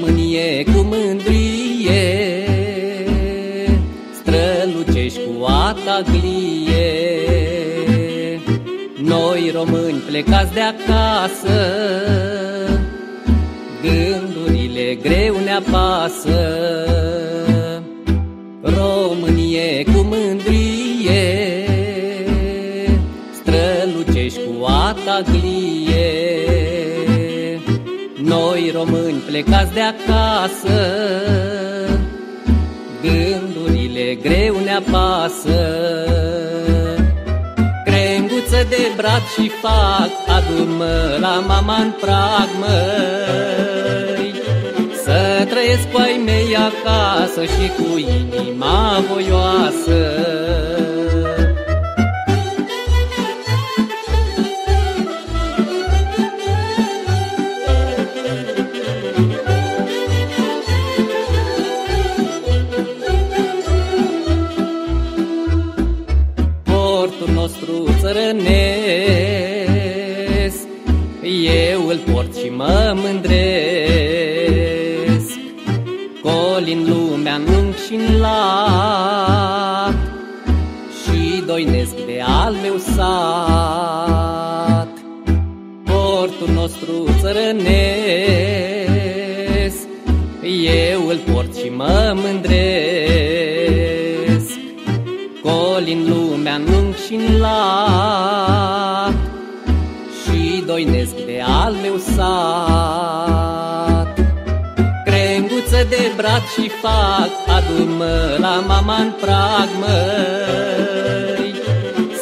mânie, cu mândrie, strălucești cu ataglie. Noi români plecați de acasă, gândurile greu ne apasă. Plecați de acasă, gândurile greu ne apasă. Crenguță de brat și fac, adu-mă la mama în prag, măi. Să trăiesc cu ai mei acasă și cu inima voioasă. Nostru țărănesc Eu îl port și mă mândresc. Colin lumea în și în lat Și doinesc de al meu sat. Portul nostru țărănesc Eu îl port și mă mândresc. Colin lumea în și în lat Și doinesc de al meu sat. Crenguță de brat și fac Adu-mă la mama în prag, măi.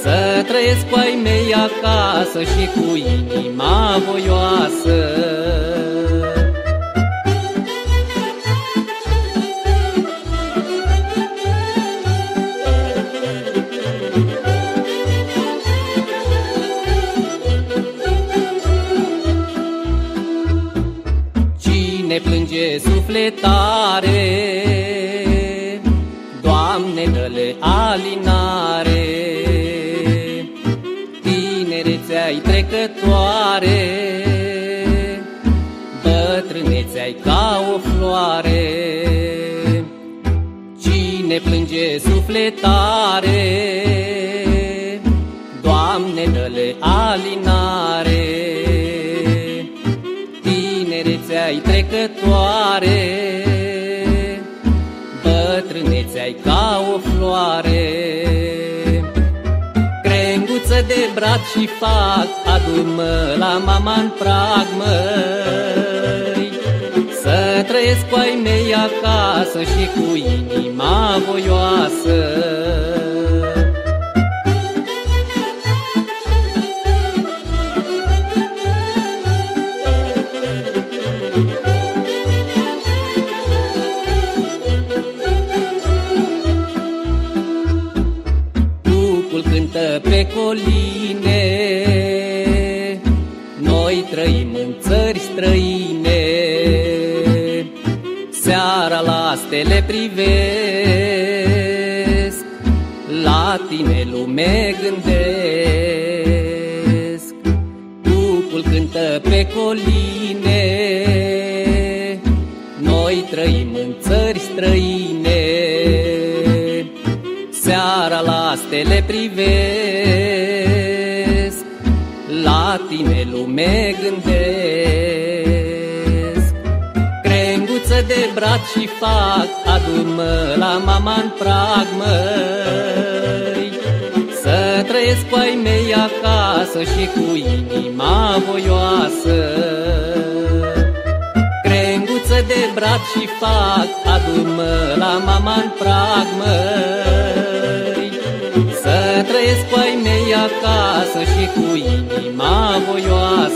Să trăiesc cu ai mei acasă Și cu inima voioasă Cine plânge sufletare, Doamne, dă-le alinare. Tinerețea-i trecătoare, Bătrânețea-i ca o floare. Cine plânge sufletare, Doamne, dă-le alinare tinerețea-i trecătoare, bătrânețea-i ca o floare. Crenguță de brat și fac, adu-mă la mama în prag, măi. Să trăiesc cu ai mei acasă și cu inima voioasă. Pe coline, Noi trăim în țări străine. Seara la stele privesc, La tine lume gândesc. Cucul cântă pe coline, Noi trăim în țări străine. Seara la stele privesc, La tine lume gândesc. Crenguță de brat și fac, Adu-mă la mama în prag, măi. Să trăiesc cu ai mei acasă Și cu inima voioasă. Crenguță de brat și fac, Adu-mă la mama în prag, măi. Acasă Și cu inima voioasă.